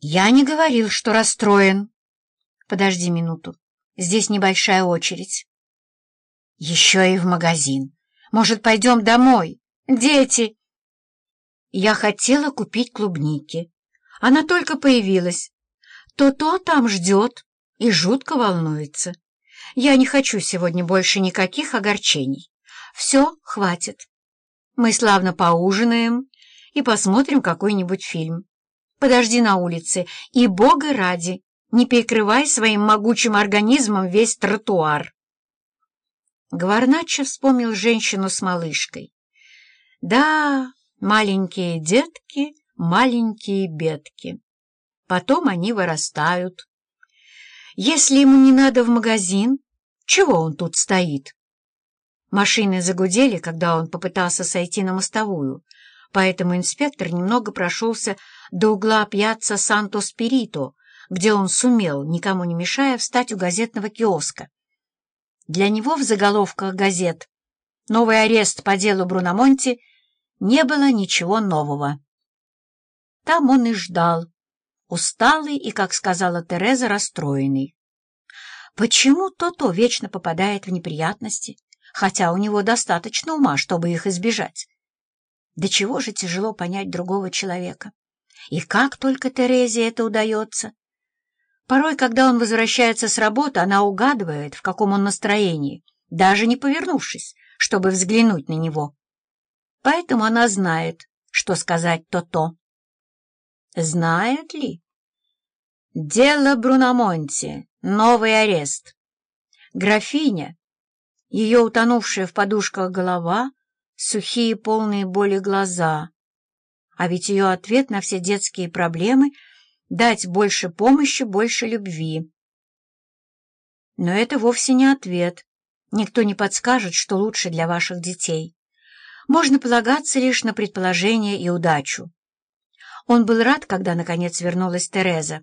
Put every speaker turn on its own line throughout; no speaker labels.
Я не говорил, что расстроен. Подожди минуту. Здесь небольшая очередь. Еще и в магазин. Может, пойдем домой? Дети! Я хотела купить клубники. Она только появилась. То-то там ждет и жутко волнуется. Я не хочу сегодня больше никаких огорчений. Все, хватит. Мы славно поужинаем и посмотрим какой-нибудь фильм. Подожди на улице и, бога ради, не перекрывай своим могучим организмом весь тротуар. Гварначо вспомнил женщину с малышкой. Да, маленькие детки, маленькие бедки. Потом они вырастают. Если ему не надо в магазин, чего он тут стоит? Машины загудели, когда он попытался сойти на мостовую, поэтому инспектор немного прошелся до угла пьяцца Санто-Спирито, где он сумел, никому не мешая, встать у газетного киоска. Для него в заголовках газет «Новый арест по делу Бруномонти» не было ничего нового. Там он и ждал, усталый и, как сказала Тереза, расстроенный. Почему то-то вечно попадает в неприятности, хотя у него достаточно ума, чтобы их избежать? До чего же тяжело понять другого человека? И как только Терезе это удается? Порой, когда он возвращается с работы, она угадывает, в каком он настроении, даже не повернувшись, чтобы взглянуть на него. Поэтому она знает, что сказать то-то. Знает ли? Дело Бруномонти, новый арест. Графиня, ее утонувшая в подушках голова, сухие полные боли глаза. А ведь ее ответ на все детские проблемы — дать больше помощи, больше любви. Но это вовсе не ответ. Никто не подскажет, что лучше для ваших детей. Можно полагаться лишь на предположение и удачу. Он был рад, когда, наконец, вернулась Тереза.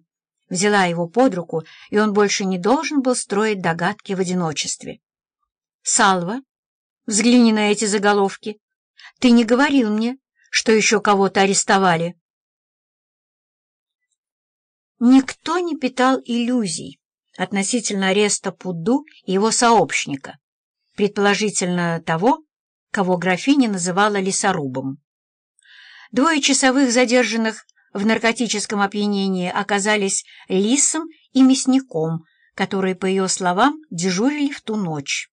Взяла его под руку, и он больше не должен был строить догадки в одиночестве. «Салва, взгляни на эти заголовки. Ты не говорил мне, что еще кого-то арестовали?» Никто не питал иллюзий относительно ареста Пудду и его сообщника, предположительно того, кого графиня называла лесорубом. Двое часовых задержанных в наркотическом опьянении оказались лисом и мясником, которые, по ее словам, дежурили в ту ночь.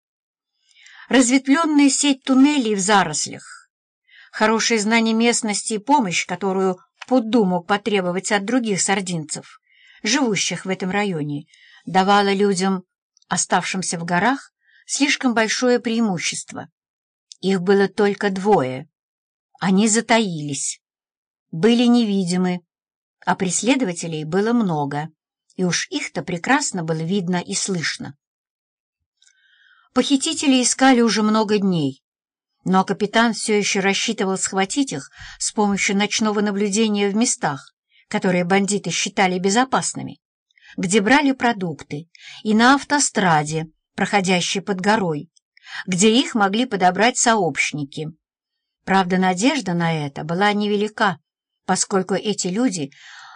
Разветвленная сеть туннелей в зарослях, хорошее знание местности и помощь, которую Пудду мог потребовать от других сардинцев, живущих в этом районе, давала людям, оставшимся в горах, слишком большое преимущество. Их было только двое. Они затаились, были невидимы, а преследователей было много, и уж их-то прекрасно было видно и слышно. Похитители искали уже много дней, но капитан все еще рассчитывал схватить их с помощью ночного наблюдения в местах, которые бандиты считали безопасными, где брали продукты, и на автостраде, проходящей под горой, где их могли подобрать сообщники. Правда, надежда на это была невелика, поскольку эти люди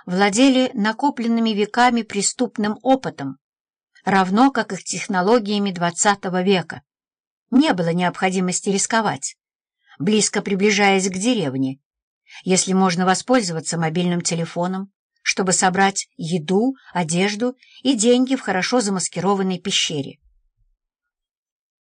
владели накопленными веками преступным опытом, равно как их технологиями XX века не было необходимости рисковать, близко приближаясь к деревне, если можно воспользоваться мобильным телефоном, чтобы собрать еду, одежду и деньги в хорошо замаскированной пещере.